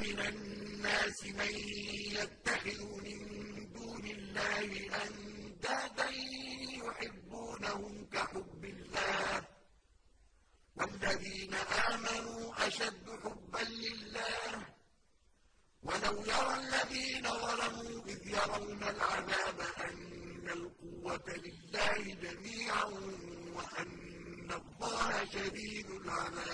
ومن الناس من يتخذ من دون الله أندادا يحبونهم كحب الله والذين آمنوا أشد حبا لله ولو يرى الذين ظلموا إذ يرون العذاب أن القوة لله جميعا وأن الله شديد العذاب